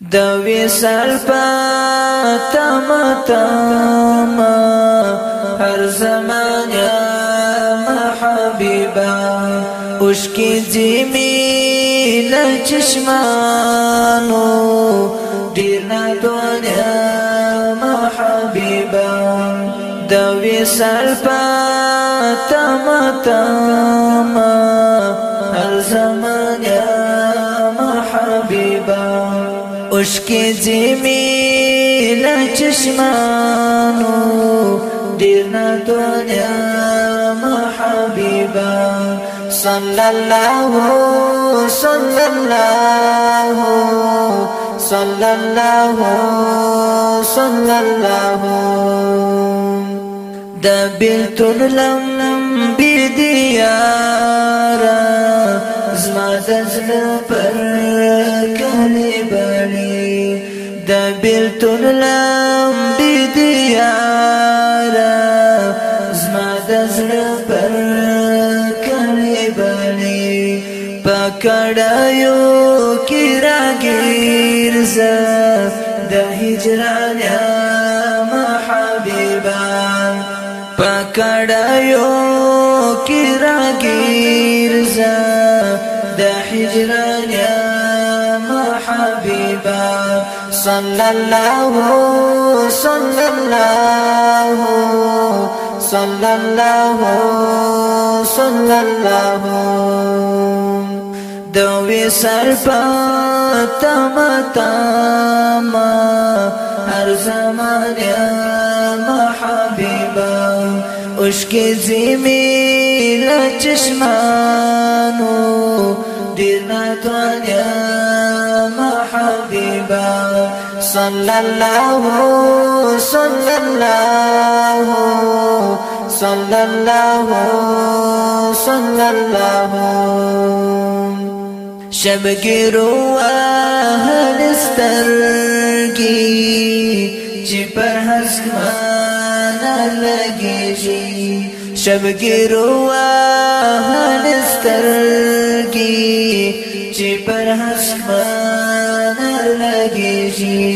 د وصال پاتم تم هر زمان یا حبیبا اوش کی زمی لچشمانو دیر دنیا حبیبا د وصال پاتم تم هر زمان یا حبیبا اوشکی زیمی لچشمانو دیرنا دنیا محبیبا صلی اللہ صلی اللہ صلی اللہ صلی اللہ دا بیلتون لم بیدیارا زما دزل پر کلی بلی دا بیلتون لام دی دیارا زما دزل پر کلی بلی پا کڑایو کی را گیر زا دا هجران یا ما حبیبا پا کڑایو کی را گیر زا دا حجران يا محبيبا صلى الله صلى الله صلى الله صلى الله. دوي سرپا تما تما. هر زمان يا محبيبا اشکی زیمی لچشمانو دیرنا توانیا محبیبا صلی اللہ صلی اللہ صلی اللہ صلی اللہ شب گرو اہل استرگی چی پر حسکمانا لگیجی شبګرو هنسترګي چې پر اسمان لګيږي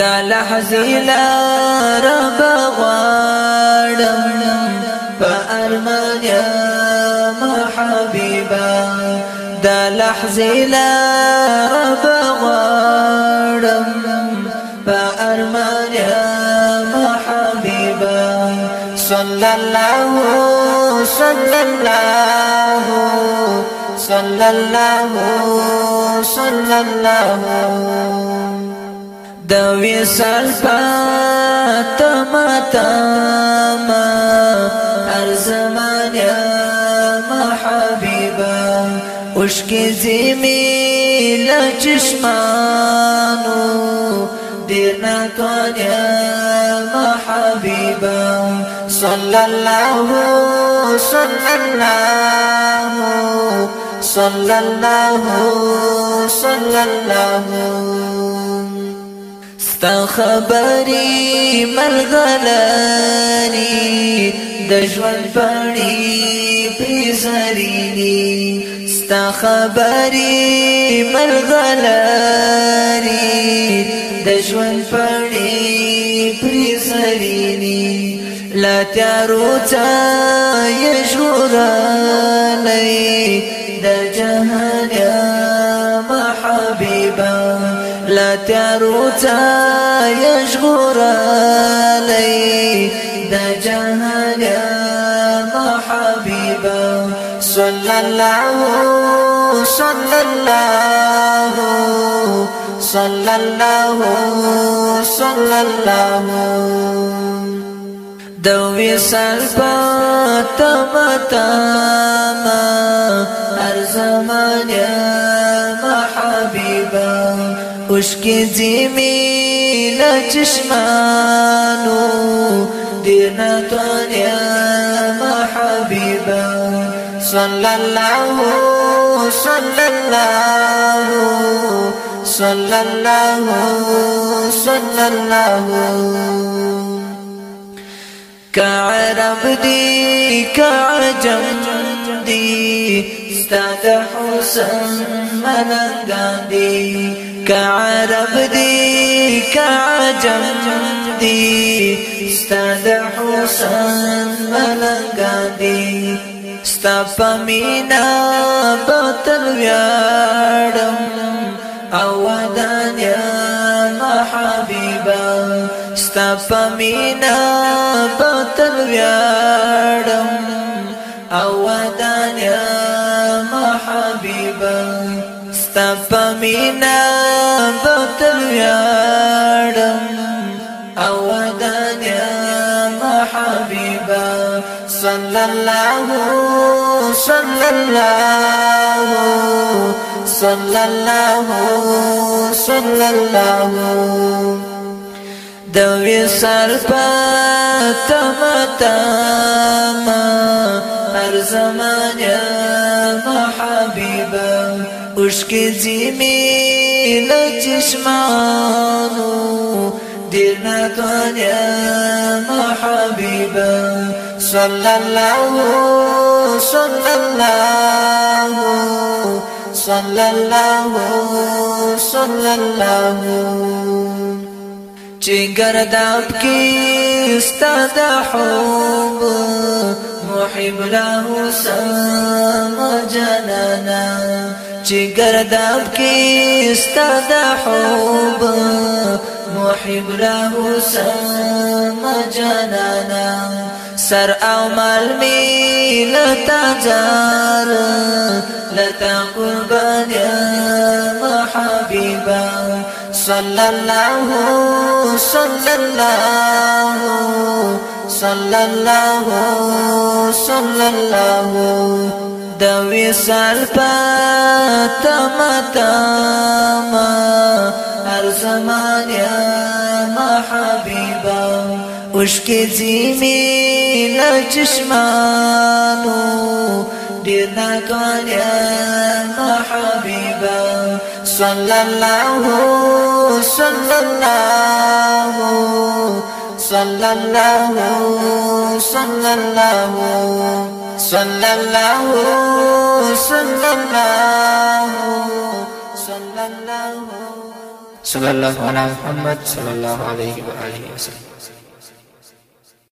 دا لحظه لا رب غواړم په ارمان یا محبيبا دا لحظه لا رب غواړم صلی اللہ صلی اللہ صلی اللہ صلی اللہ د وصال فاطمه تما هر زمان یا محبیبا اشکی زیمی لچشمانو دیرنا توان یا محبیبا صلی اللہ صلی اللہ صلی اللہ صلی اللہ ستا خبري ملغلاني د ژوند پړی پیزرینی ستا خبري ملغلاني د ژوند پړی لا تیارو تا یشورانی د جهان یا محبیبا لا تروتا يشغر لي دا جهان يا محبيبا. صلى الله صلى الله صلى الله صلى الله دوي سلبا تما تما هر زمان يا محبيبا اشکی زیمی لچشمانو دیرنا توانیا محبیبا صلی اللہ صلی اللہ صلی اللہ صلی اللہ كعرب دي كعجم دي استاد حسن مننگان دي كعرب دي كعجم دي استاد حسن ملنگا دي ستا پمینا بطل ویاړم أو ودان یا محبیبا ستا پمینا بوتر ویاړم. أو ودانیا ما حبیبا ستا پمینا بوتر ویاړم. أو ودانیا ما حبیبا صلی الله صلی الله صلی الله صلی الله د وسال پاتم تام هر زمان یا حبیبا اشکی زمین چشمانو دلنا دنیا حبیبا صلى الله صلى الله صلى الله صلى الله چې ګرداب کې استاد حب محب له سم جنانا چې ګرداب کې استاد حب محب له سم جنانا سر او مال می لتا جار لتا قربان یا محبیبا صلى الله صلى الله صلى الله صلى الله دوي سال پتمتما هر زمان یا محبیبا اشکی زیمی لچشمانو دیر نکان یا محبیبا صلى الله صلى الله صلى الله صلى الله صلى الله صلى الله صلى الله صلى الله على محمد صلى الله عليه وآله وسلم.